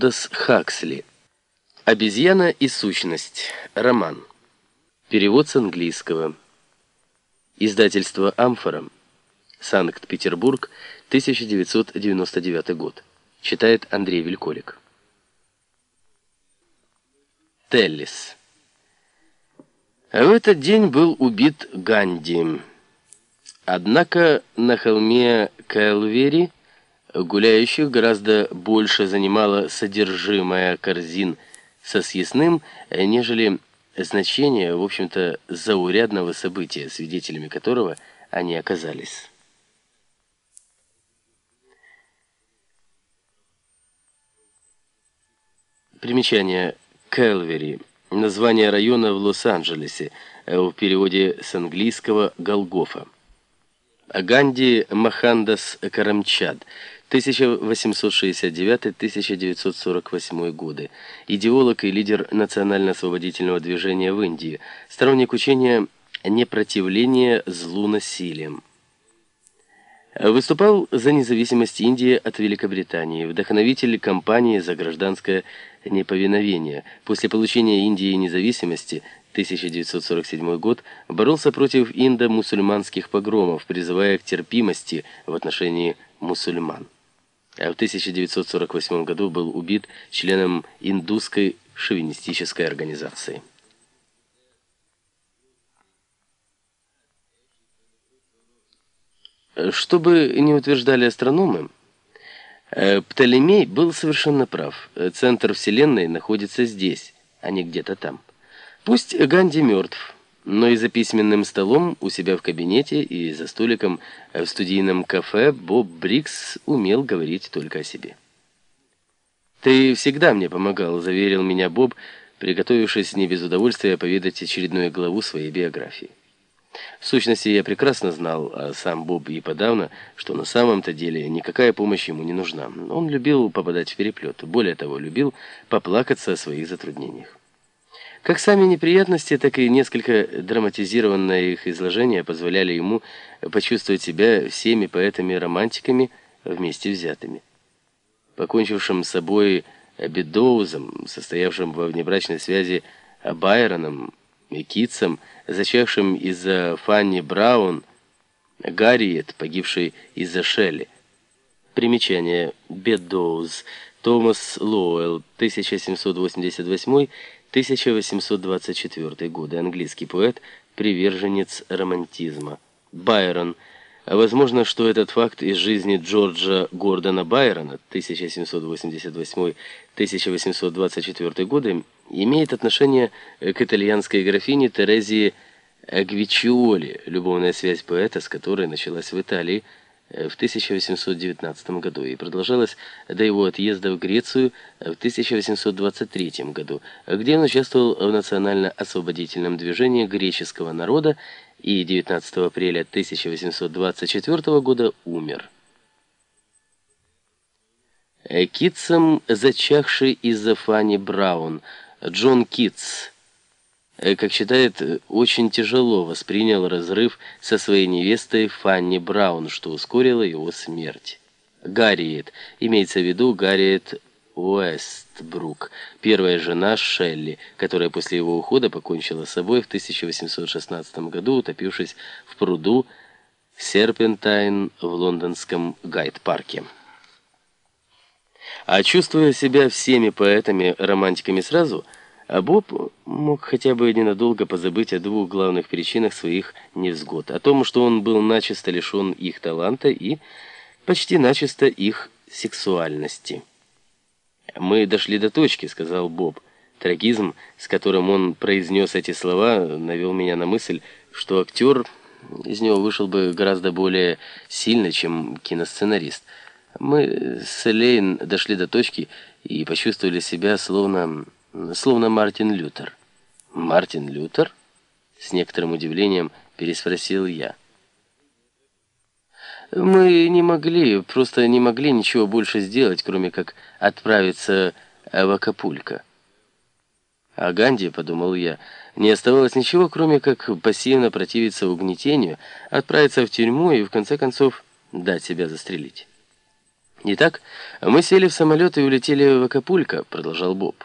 Алдос Хаксли. «Обезьяна и сущность». Роман. Перевод с английского. Издательство «Амфора». Санкт-Петербург, 1999 год. Читает Андрей Вельколик. Теллис. В этот день был убит Ганди. Однако на холме Кэлвери гуляющих гораздо больше занимало содержимое корзин со съестным, нежели значение, в общем-то, заурядного события, свидетелями которого они оказались. Примечание Кэлвери. Название района в Лос-Анджелесе, в переводе с английского «Голгофа». Ганди Махандас Карамчад, 1869-1948 годы. Идеолог и лидер национально-освободительного движения в Индии. Сторонник учения непротивления злу насилием. Выступал за независимость Индии от Великобритании, вдохновитель кампании за гражданское неповиновение. После получения Индии независимости 1947 год боролся против индо-мусульманских погромов, призывая к терпимости в отношении мусульман. А в 1948 году был убит членом индусской шовинистической организации. Что бы ни утверждали астрономы, э, Птолемей был совершенно прав. Центр Вселенной находится здесь, а не где-то там. Пусть Ганди мертв, но и за письменным столом у себя в кабинете и за столиком в студийном кафе Боб Брикс умел говорить только о себе. «Ты всегда мне помогал», — заверил меня Боб, приготовившись не без удовольствия поведать очередную главу своей биографии. В сущности, я прекрасно знал, а сам Боб и подавно, что на самом-то деле никакая помощь ему не нужна. Он любил попадать в переплет, более того, любил поплакаться о своих затруднениях. Как сами неприятности, так и несколько драматизированное их изложение позволяли ему почувствовать себя всеми поэтами-романтиками вместе взятыми. Покончившим с собой Бедоузом, состоявшим во внебрачной связи Байроном и Китсом, зачавшим из-за Фанни Браун, Гарриет, погибшей из-за Шелли. Примечание. Бедоуз. Томас Лоуэлл, 1788 1824 годы. Английский поэт, приверженец романтизма. Байрон. Возможно, что этот факт из жизни Джорджа Гордона Байрона 1788-1824 годы имеет отношение к итальянской графине Терезии Агвичиоли, любовная связь поэта, с которой началась в Италии в 1819 году и продолжалась до его отъезда в Грецию в 1823 году, где он участвовал в национально-освободительном движении греческого народа и 19 апреля 1824 года умер. Китсом, зачахший из-за Фанни Браун, Джон Китс – Э, как считает, э, очень тяжело воспринял разрыв со своей невестой Фанни Браун, что ускорило его смерть. Гарриет, имеется в виду Гарриет Уэстбрук, первая жена Шелли, которая после его ухода покончила с собой в 1816 году, утопившись в пруду Серпентайн в лондонском Гайд-парке. А чувствуя себя всеми поэтами-романтиками сразу – а Боб мог хотя бы ненадолго позабыть о двух главных причинах своих невзгод. О том, что он был начисто лишен их таланта и почти начисто их сексуальности. «Мы дошли до точки», — сказал Боб. Трагизм, с которым он произнес эти слова, навел меня на мысль, что актер из него вышел бы гораздо более сильно, чем киносценарист. Мы с Элейн дошли до точки и почувствовали себя словно словно Мартин Лютер. «Мартин Лютер?» — с некоторым удивлением переспросил я. «Мы не могли, просто не могли ничего больше сделать, кроме как отправиться в Акапулько». А Ганди, подумал я, не оставалось ничего, кроме как пассивно противиться угнетению, отправиться в тюрьму и, в конце концов, дать себя застрелить. Итак, мы сели в самолет и улетели в Акапулько, продолжал Боб.